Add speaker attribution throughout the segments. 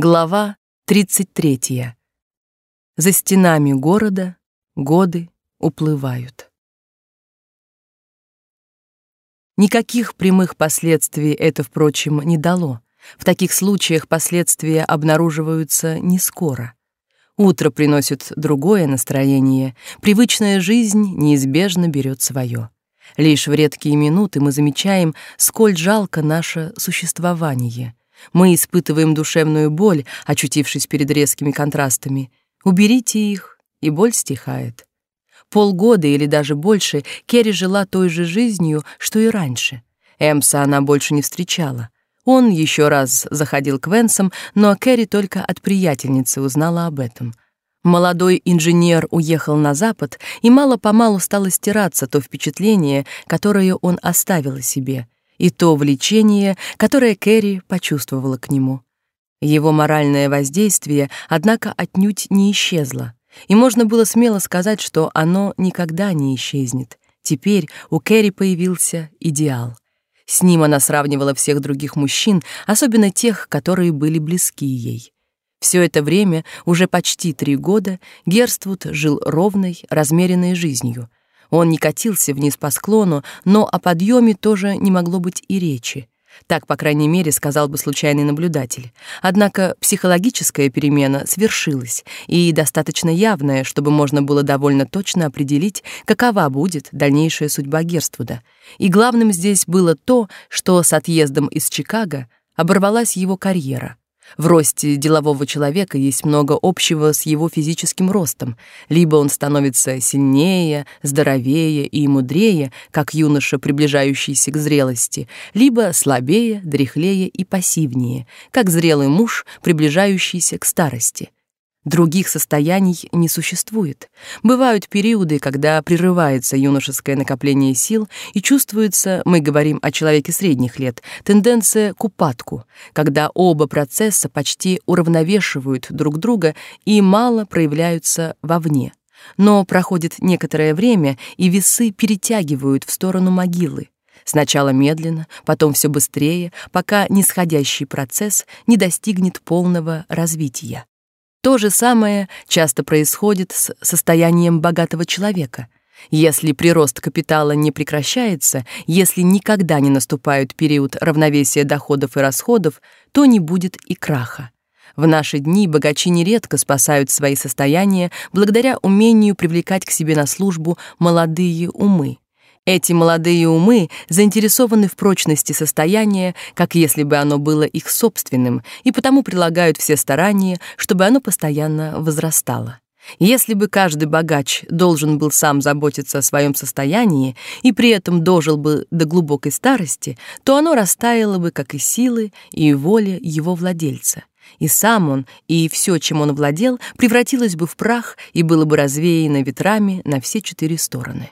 Speaker 1: Глава 33. За стенами города годы уплывают. Никаких прямых последствий это, впрочем, не дало. В таких случаях последствия обнаруживаются не скоро. Утро приносит другое настроение, привычная жизнь неизбежно берет свое. Лишь в редкие минуты мы замечаем, сколь жалко наше существование — мы испытываем душевную боль, очутившись перед резкими контрастами. Уберите их, и боль стихает. Полгода или даже больше Керри жила той же жизнью, что и раньше. Эмса она больше не встречала. Он еще раз заходил к Венсам, но Керри только от приятельницы узнала об этом. Молодой инженер уехал на запад, и мало-помалу стало стираться то впечатление, которое он оставил о себе — и то влечение, которое Кэрри почувствовала к нему. Его моральное воздействие, однако, отнюдь не исчезло, и можно было смело сказать, что оно никогда не исчезнет. Теперь у Кэрри появился идеал. С ним она сравнивала всех других мужчин, особенно тех, которые были близки ей. Все это время, уже почти три года, Герствуд жил ровной, размеренной жизнью — он не катился вниз по склону, но о подъеме тоже не могло быть и речи. Так, по крайней мере, сказал бы случайный наблюдатель. Однако психологическая перемена свершилась, и достаточно явная, чтобы можно было довольно точно определить, какова будет дальнейшая судьба Герствуда. И главным здесь было то, что с отъездом из Чикаго оборвалась его карьера. В росте делового человека есть много общего с его физическим ростом. Либо он становится сильнее, здоровее и мудрее, как юноша, приближающийся к зрелости, либо слабее, дряхлее и пассивнее, как зрелый муж, приближающийся к старости. Других состояний не существует. Бывают периоды, когда прерывается юношеское накопление сил и чувствуется, мы говорим о человеке средних лет, тенденция к упадку, когда оба процесса почти уравновешивают друг друга и мало проявляются вовне. Но проходит некоторое время, и весы перетягивают в сторону могилы. Сначала медленно, потом все быстрее, пока нисходящий процесс не достигнет полного развития. То же самое часто происходит с состоянием богатого человека. Если прирост капитала не прекращается, если никогда не наступает период равновесия доходов и расходов, то не будет и краха. В наши дни богачи нередко спасают свои состояния благодаря умению привлекать к себе на службу молодые умы. Эти молодые умы заинтересованы в прочности состояния, как если бы оно было их собственным, и потому прилагают все старания, чтобы оно постоянно возрастало. Если бы каждый богач должен был сам заботиться о своем состоянии и при этом дожил бы до глубокой старости, то оно растаяло бы, как и силы, и воля его владельца. И сам он, и все, чем он владел, превратилось бы в прах и было бы развеяно ветрами на все четыре стороны.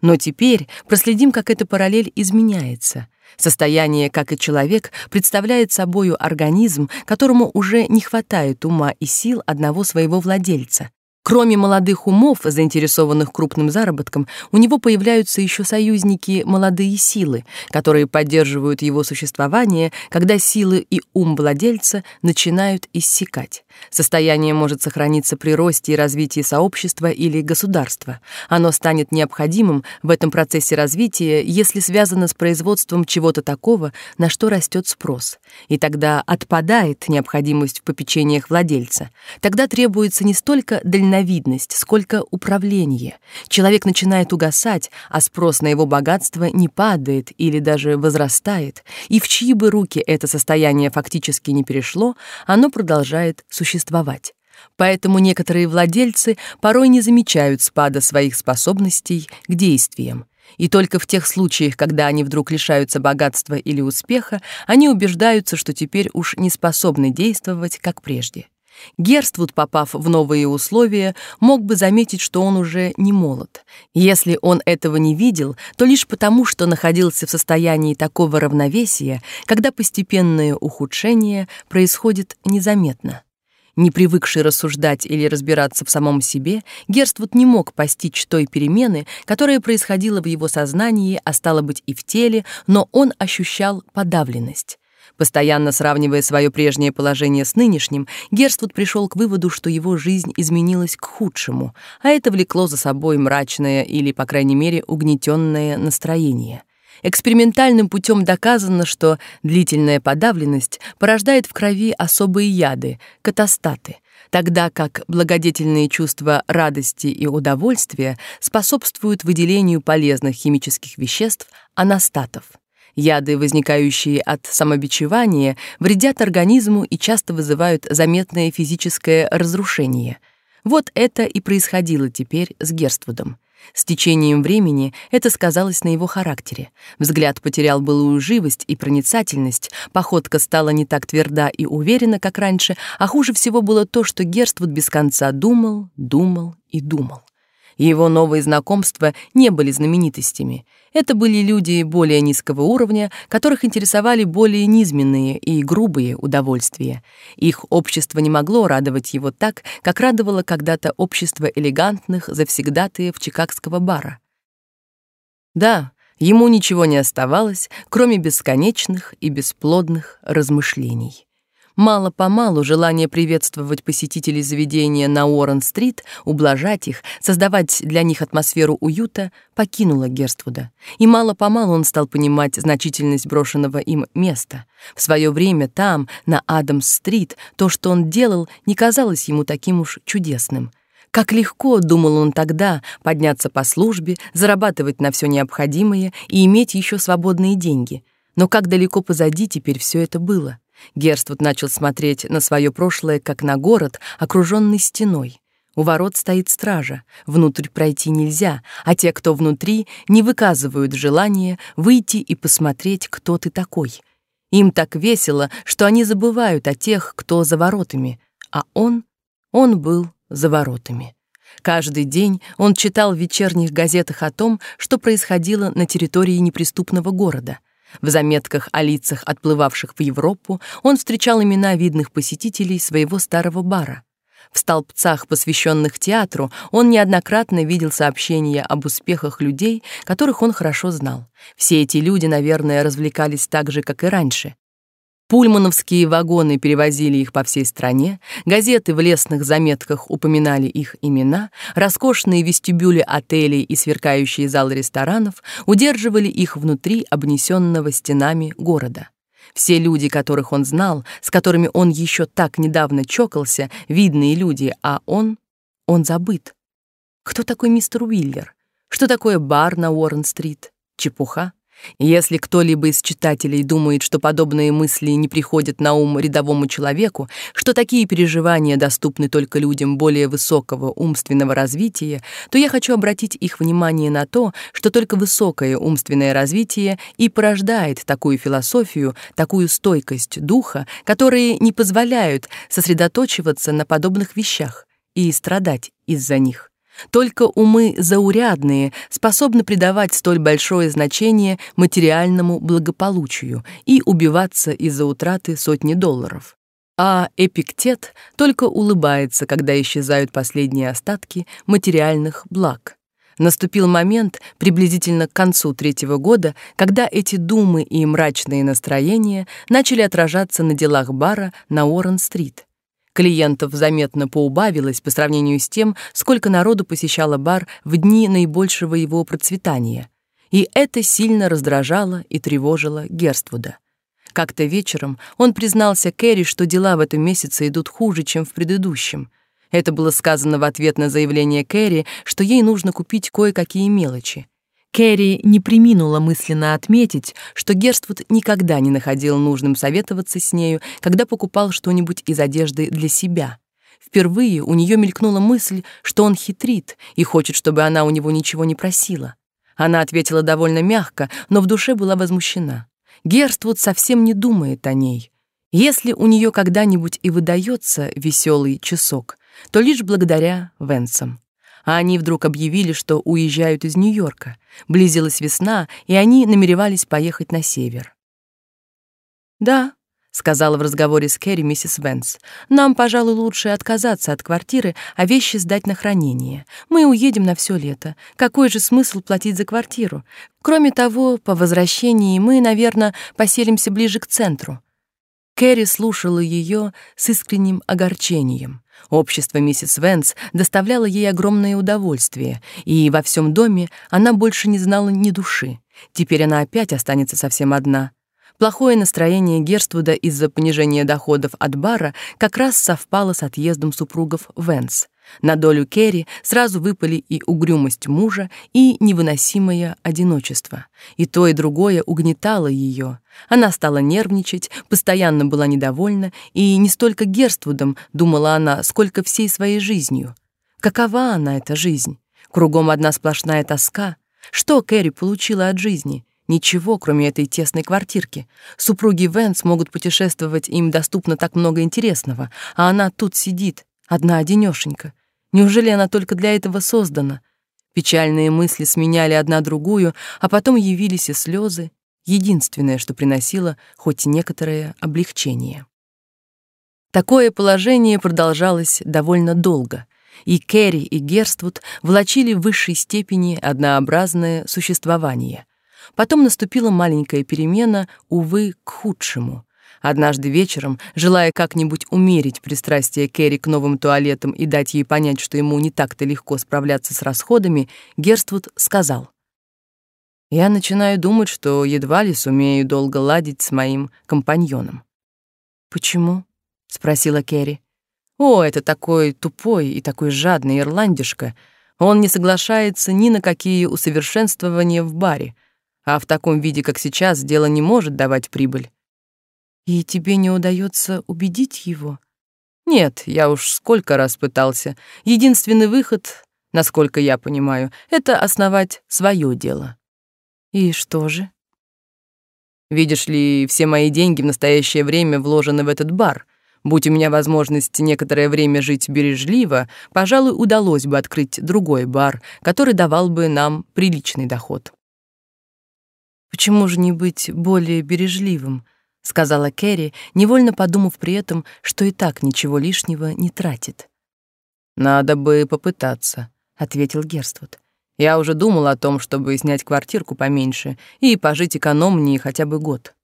Speaker 1: Но теперь проследим, как эта параллель изменяется. Состояние, как и человек, представляет собою организм, которому уже не хватает ума и сил одного своего владельца, Кроме молодых умов, заинтересованных крупным заработком, у него появляются еще союзники молодые силы, которые поддерживают его существование, когда силы и ум владельца начинают иссякать. Состояние может сохраниться при росте и развитии сообщества или государства. Оно станет необходимым в этом процессе развития, если связано с производством чего-то такого, на что растет спрос. И тогда отпадает необходимость в попечениях владельца. Тогда требуется не столько дальновидность, дальновидность, сколько управление. Человек начинает угасать, а спрос на его богатство не падает или даже возрастает, и в чьи бы руки это состояние фактически не перешло, оно продолжает существовать. Поэтому некоторые владельцы порой не замечают спада своих способностей к действиям. И только в тех случаях, когда они вдруг лишаются богатства или успеха, они убеждаются, что теперь уж не способны действовать, как прежде. Герствуд, попав в новые условия, мог бы заметить, что он уже не молод. Если он этого не видел, то лишь потому, что находился в состоянии такого равновесия, когда постепенное ухудшение происходит незаметно. Не привыкший рассуждать или разбираться в самом себе, Герствуд не мог постичь той перемены, которая происходила в его сознании, а стало быть и в теле, но он ощущал подавленность. Постоянно сравнивая свое прежнее положение с нынешним, Герствуд пришел к выводу, что его жизнь изменилась к худшему, а это влекло за собой мрачное или, по крайней мере, угнетенное настроение. Экспериментальным путем доказано, что длительная подавленность порождает в крови особые яды — катастаты, тогда как благодетельные чувства радости и удовольствия способствуют выделению полезных химических веществ — анастатов. Яды, возникающие от самобичевания, вредят организму и часто вызывают заметное физическое разрушение. Вот это и происходило теперь с Герствудом. С течением времени это сказалось на его характере. Взгляд потерял былую живость и проницательность, походка стала не так тверда и уверена, как раньше, а хуже всего было то, что Герствуд без конца думал, думал и думал. Его новые знакомства не были знаменитостями. Это были люди более низкого уровня, которых интересовали более низменные и грубые удовольствия. Их общество не могло радовать его так, как радовало когда-то общество элегантных завсегдатаев чикагского бара. Да, ему ничего не оставалось, кроме бесконечных и бесплодных размышлений. Мало-помалу желание приветствовать посетителей заведения на Уоррен-стрит, ублажать их, создавать для них атмосферу уюта, покинуло Герствуда. И мало-помалу он стал понимать значительность брошенного им места. В свое время там, на Адамс-стрит, то, что он делал, не казалось ему таким уж чудесным. Как легко, думал он тогда, подняться по службе, зарабатывать на все необходимое и иметь еще свободные деньги. Но как далеко позади теперь все это было. Герствуд начал смотреть на свое прошлое как на город, окруженный стеной. У ворот стоит стража, внутрь пройти нельзя, а те, кто внутри, не выказывают желания выйти и посмотреть, кто ты такой. Им так весело, что они забывают о тех, кто за воротами, а он, он был за воротами. Каждый день он читал в вечерних газетах о том, что происходило на территории неприступного города — в заметках о лицах, отплывавших в Европу, он встречал имена видных посетителей своего старого бара. В столбцах, посвященных театру, он неоднократно видел сообщения об успехах людей, которых он хорошо знал. Все эти люди, наверное, развлекались так же, как и раньше. Пульмановские вагоны перевозили их по всей стране, газеты в лестных заметках упоминали их имена, роскошные вестибюли отелей и сверкающие залы ресторанов удерживали их внутри обнесенного стенами города. Все люди, которых он знал, с которыми он еще так недавно чокался, видные люди, а он... он забыт. Кто такой мистер Уиллер? Что такое бар на Уоррен-стрит? Чепуха? Если кто-либо из читателей думает, что подобные мысли не приходят на ум рядовому человеку, что такие переживания доступны только людям более высокого умственного развития, то я хочу обратить их внимание на то, что только высокое умственное развитие и порождает такую философию, такую стойкость духа, которые не позволяют сосредоточиваться на подобных вещах и страдать из-за них. Только умы заурядные способны придавать столь большое значение материальному благополучию и убиваться из-за утраты сотни долларов. А Эпиктет только улыбается, когда исчезают последние остатки материальных благ. Наступил момент, приблизительно к концу третьего года, когда эти думы и мрачные настроения начали отражаться на делах бара на Уоррен-стрит. Клиентов заметно поубавилось по сравнению с тем, сколько народу посещало бар в дни наибольшего его процветания. И это сильно раздражало и тревожило Герствуда. Как-то вечером он признался Кэрри, что дела в этом месяце идут хуже, чем в предыдущем. Это было сказано в ответ на заявление Кэрри, что ей нужно купить кое-какие мелочи. Кэрри не приминула мысленно отметить, что Герствуд никогда не находил нужным советоваться с нею, когда покупал что-нибудь из одежды для себя. Впервые у нее мелькнула мысль, что он хитрит и хочет, чтобы она у него ничего не просила. Она ответила довольно мягко, но в душе была возмущена. Герствуд совсем не думает о ней. Если у нее когда-нибудь и выдается веселый часок, то лишь благодаря Венсам а они вдруг объявили, что уезжают из Нью-Йорка. Близилась весна, и они намеревались поехать на север. «Да», — сказала в разговоре с Кэрри миссис Венс, «нам, пожалуй, лучше отказаться от квартиры, а вещи сдать на хранение. Мы уедем на все лето. Какой же смысл платить за квартиру? Кроме того, по возвращении мы, наверное, поселимся ближе к центру. Кэрри слушала ее с искренним огорчением. Общество миссис Венс доставляло ей огромное удовольствие, и во всем доме она больше не знала ни души. Теперь она опять останется совсем одна. Плохое настроение Герствуда из-за понижения доходов от бара как раз совпало с отъездом супругов Венс. На долю Керри сразу выпали и угрюмость мужа, и невыносимое одиночество. И то, и другое угнетало ее. Она стала нервничать, постоянно была недовольна, и не столько Герствудом, думала она, сколько всей своей жизнью. Какова она, эта жизнь? Кругом одна сплошная тоска. Что Кэрри получила от жизни? Ничего, кроме этой тесной квартирки. Супруги Венс могут путешествовать, им доступно так много интересного, а она тут сидит, одна одинёшенька. Неужели она только для этого создана? Печальные мысли сменяли одна другую, а потом явились и слезы, единственное, что приносило хоть некоторое облегчение. Такое положение продолжалось довольно долго, и Керри и Герствуд влачили в высшей степени однообразное существование. Потом наступила маленькая перемена, увы, к худшему. Однажды вечером, желая как-нибудь умерить пристрастие Кэрри к новым туалетам и дать ей понять, что ему не так-то легко справляться с расходами, Герствуд сказал: "Я начинаю думать, что едва ли сумею долго ладить с моим компаньоном". "Почему?" спросила Кэрри. "О, это такой тупой и такой жадный ирландишка. Он не соглашается ни на какие усовершенствования в баре, а в таком виде, как сейчас, дело не может давать прибыль. И тебе не удается убедить его? Нет, я уж сколько раз пытался. Единственный выход, насколько я понимаю, это основать свое дело. И что же? Видишь ли, все мои деньги в настоящее время вложены в этот бар. Будь у меня возможность некоторое время жить бережливо, пожалуй, удалось бы открыть другой бар, который давал бы нам приличный доход. Почему же не быть более бережливым? Сказала Кэрри, невольно подумав при этом, что и так ничего лишнего не тратит. Надо бы попытаться, ответил Герствуд. Я уже думал о том, чтобы снять квартирку поменьше и пожить экономнее хотя бы год.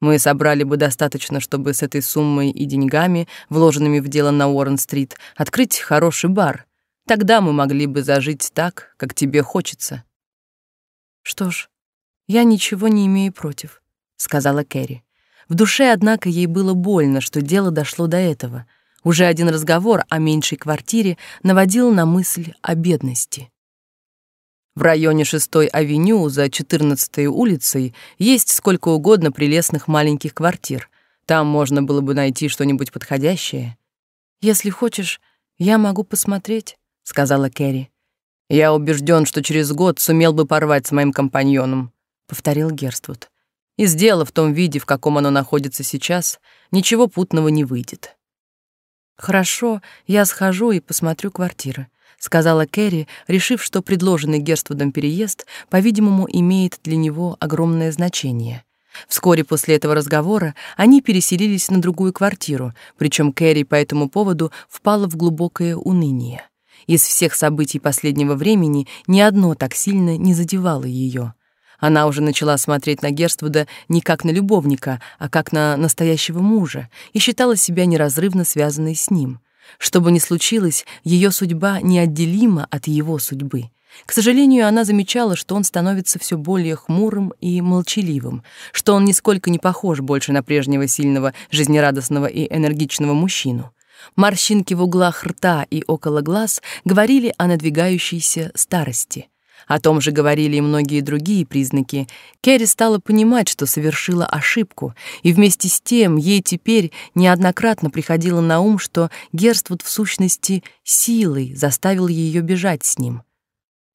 Speaker 1: Мы собрали бы достаточно, чтобы с этой суммой и деньгами, вложенными в дело на Уоррен-стрит, открыть хороший бар. Тогда мы могли бы зажить так, как тебе хочется. Что ж, я ничего не имею против, сказала Кэрри. В душе, однако, ей было больно, что дело дошло до этого. Уже один разговор о меньшей квартире наводил на мысль о бедности. В районе 6-й авеню за 14-й улицей есть сколько угодно прелестных маленьких квартир. Там можно было бы найти что-нибудь подходящее. Если хочешь, я могу посмотреть, сказала Кэрри. Я убежден, что через год сумел бы порвать с моим компаньоном, повторил Герствуд. Из дела в том виде, в каком оно находится сейчас, ничего путного не выйдет. Хорошо, я схожу и посмотрю квартиры, сказала Кэрри, решив, что предложенный Герствудом переезд, по-видимому, имеет для него огромное значение. Вскоре после этого разговора они переселились на другую квартиру, причем Кэрри по этому поводу впала в глубокое уныние. Из всех событий последнего времени ни одно так сильно не задевало ее. Она уже начала смотреть на Герствуда не как на любовника, а как на настоящего мужа и считала себя неразрывно связанной с ним. Что бы ни случилось, ее судьба неотделима от его судьбы. К сожалению, она замечала, что он становится все более хмурым и молчаливым, что он нисколько не похож больше на прежнего сильного, жизнерадостного и энергичного мужчину. Морщинки в углах рта и около глаз говорили о надвигающейся старости. О том же говорили и многие другие признаки. Кэрри стала понимать, что совершила ошибку, и вместе с тем ей теперь неоднократно приходило на ум, что Герствуд в сущности силой заставил ее бежать с ним.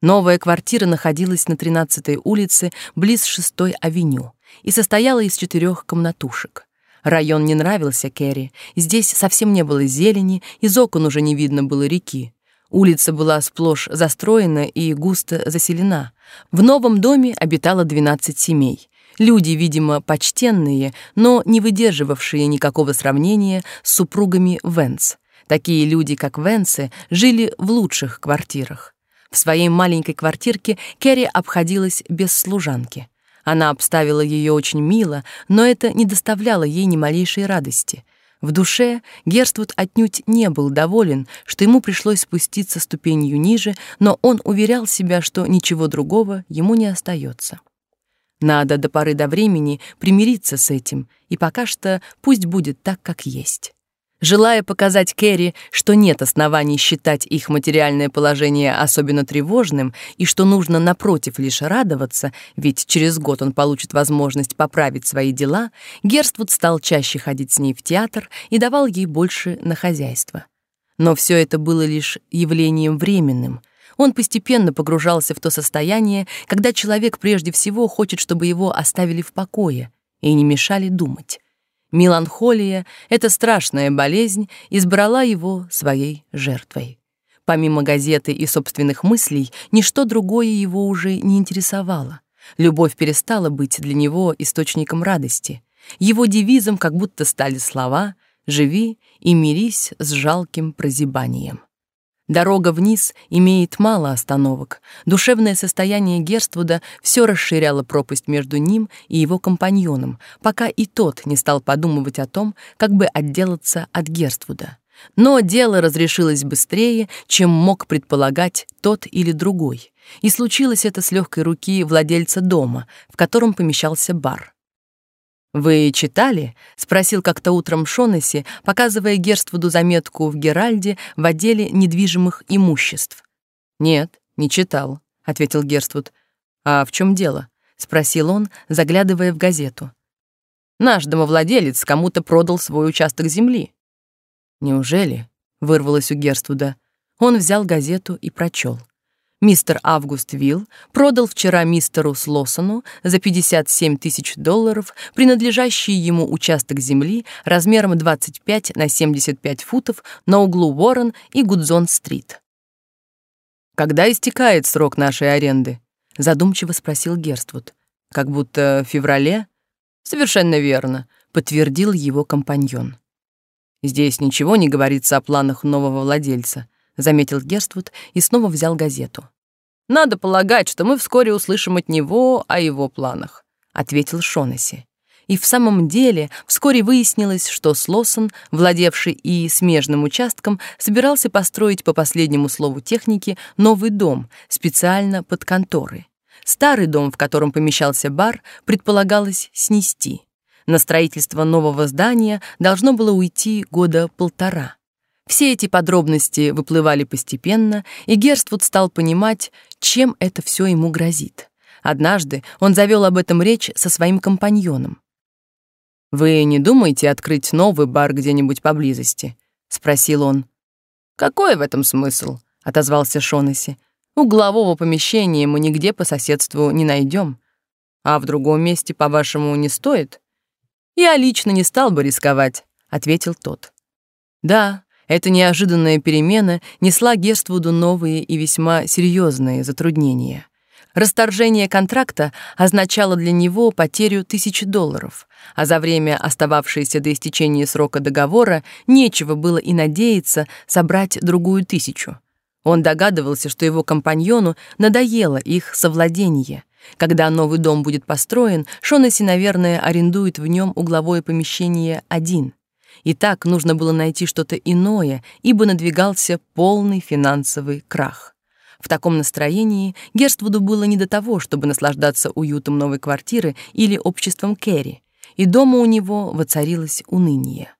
Speaker 1: Новая квартира находилась на 13-й улице, близ 6-й авеню, и состояла из четырех комнатушек. Район не нравился Кэрри. Здесь совсем не было зелени, из окон уже не видно было реки. Улица была сплошь застроена и густо заселена. В новом доме обитало 12 семей. Люди, видимо, почтенные, но не выдерживавшие никакого сравнения с супругами Венс. Такие люди, как Венсы, жили в лучших квартирах. В своей маленькой квартирке Кэрри обходилась без служанки. Она обставила ее очень мило, но это не доставляло ей ни малейшей радости. В душе Герствуд отнюдь не был доволен, что ему пришлось спуститься ступенью ниже, но он уверял себя, что ничего другого ему не остается. Надо до поры до времени примириться с этим, и пока что пусть будет так, как есть. Желая показать Кэрри, что нет оснований считать их материальное положение особенно тревожным и что нужно, напротив, лишь радоваться, ведь через год он получит возможность поправить свои дела, Герствуд стал чаще ходить с ней в театр и давал ей больше на хозяйство. Но все это было лишь явлением временным. Он постепенно погружался в то состояние, когда человек прежде всего хочет, чтобы его оставили в покое и не мешали думать. Меланхолия, эта страшная болезнь, избрала его своей жертвой. Помимо газеты и собственных мыслей, ничто другое его уже не интересовало. Любовь перестала быть для него источником радости. Его девизом как будто стали слова «Живи и мирись с жалким прозябанием». Дорога вниз имеет мало остановок. Душевное состояние Герствуда все расширяло пропасть между ним и его компаньоном, пока и тот не стал подумывать о том, как бы отделаться от Герствуда. Но дело разрешилось быстрее, чем мог предполагать тот или другой. И случилось это с легкой руки владельца дома, в котором помещался бар. «Вы читали?» — спросил как-то утром Шонесси, показывая Герствуду заметку в Геральде в отделе недвижимых имуществ. «Нет, не читал», — ответил Герствуд. «А в чем дело?» — спросил он, заглядывая в газету. «Наш домовладелец кому-то продал свой участок земли». «Неужели?» — вырвалось у Герствуда. Он взял газету и прочел. Мистер Август Вилл продал вчера мистеру Слоссону за 57 тысяч долларов принадлежащий ему участок земли размером 25 на 75 футов на углу Уоррен и Гудзон-стрит. «Когда истекает срок нашей аренды?» — задумчиво спросил Герствуд. «Как будто в феврале?» «Совершенно верно», — подтвердил его компаньон. «Здесь ничего не говорится о планах нового владельца», заметил Герствуд и снова взял газету. Надо полагать, что мы вскоре услышим от него о его планах, ответил Шонесси. И в самом деле вскоре выяснилось, что Слосон, владевший и смежным участком, собирался построить по последнему слову техники новый дом специально под конторы. Старый дом, в котором помещался бар, предполагалось снести. На строительство нового здания должно было уйти года полтора. Все эти подробности выплывали постепенно, и Герствуд стал понимать, чем это все ему грозит. Однажды он завел об этом речь со своим компаньоном. «Вы не думаете открыть новый бар где-нибудь поблизости?» — спросил он. «Какой в этом смысл?» — отозвался Шонесси. «Углового помещения мы нигде по соседству не найдем. А в другом месте, по-вашему, не стоит?» «Я лично не стал бы рисковать», — ответил тот. «Да, эта неожиданная перемена несла Герствуду новые и весьма серьезные затруднения. Расторжение контракта означало для него потерю тысячи долларов, а за время, остававшееся до истечения срока договора, нечего было и надеяться собрать другую тысячу. Он догадывался, что его компаньону надоело их совладение. Когда новый дом будет построен, Шонесси, наверное, арендует в нем угловое помещение один. И так нужно было найти что-то иное, ибо надвигался полный финансовый крах. В таком настроении Герствуду было не до того, чтобы наслаждаться уютом новой квартиры или обществом Кэрри, и дома у него воцарилось уныние.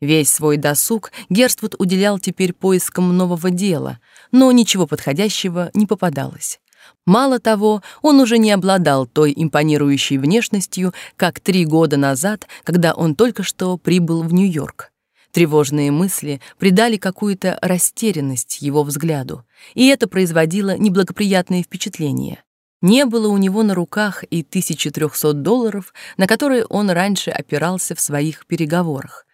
Speaker 1: Весь свой досуг Герствуд уделял теперь поискам нового дела, но ничего подходящего не попадалось. Мало того, он уже не обладал той импонирующей внешностью, как три года назад, когда он только что прибыл в Нью-Йорк. Тревожные мысли придали какую-то растерянность его взгляду, и это производило неблагоприятное впечатление. Не было у него на руках и 1300 долларов, на которые он раньше опирался в своих переговорах.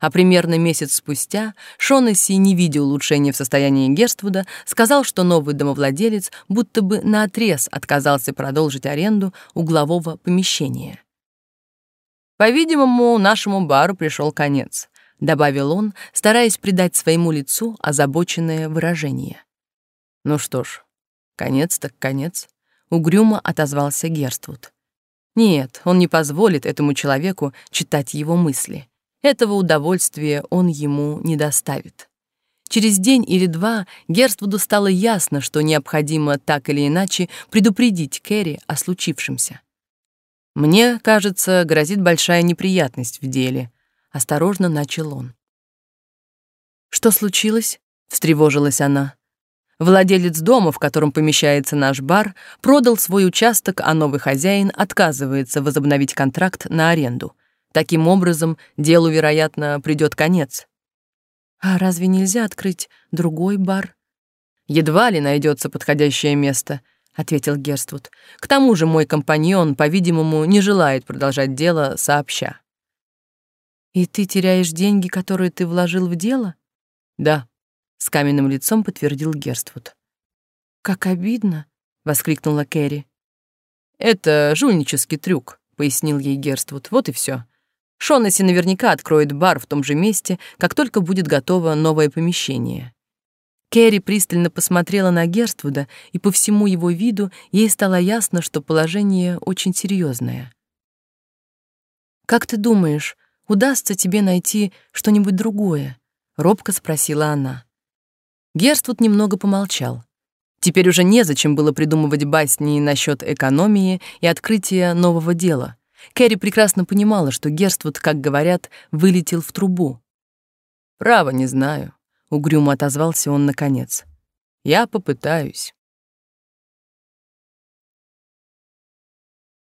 Speaker 1: А примерно месяц спустя Шонесси, не видя улучшения в состоянии Герствуда, сказал, что новый домовладелец будто бы наотрез отказался продолжить аренду углового помещения. «По-видимому, нашему бару пришел конец», — добавил он, стараясь придать своему лицу озабоченное выражение. «Ну что ж, конец так конец», — угрюмо отозвался Герствуд. Нет, он не позволит этому человеку читать его мысли. Этого удовольствия он ему не доставит. Через день или два Герствуду стало ясно, что необходимо так или иначе предупредить Кэрри о случившемся. «Мне, кажется, грозит большая неприятность в деле», — осторожно начал он. «Что случилось?» — встревожилась она. Владелец дома, в котором помещается наш бар, продал свой участок, а новый хозяин отказывается возобновить контракт на аренду. Таким образом, делу, вероятно, придет конец. А разве нельзя открыть другой бар? Едва ли найдется подходящее место, ответил Герствуд. К тому же мой компаньон, по-видимому, не желает продолжать дело сообща. И ты теряешь деньги, которые ты вложил в дело? Да с каменным лицом подтвердил Герствуд. Как обидно, воскликнула Кэрри. Это жульнический трюк, пояснил ей Герствуд. Вот и все. Шоннесси наверняка откроет бар в том же месте, как только будет готово новое помещение. Кэрри пристально посмотрела на Герствуда, и по всему его виду ей стало ясно, что положение очень серьезное. «Как ты думаешь, удастся тебе найти что-нибудь другое?» — робко спросила она. Герствуд немного помолчал. Теперь уже незачем было придумывать басни насчет экономии и открытия нового дела. Кэрри прекрасно понимала, что Герствуд, как говорят, вылетел в трубу. «Право, не знаю», — угрюмо отозвался он наконец. «Я попытаюсь».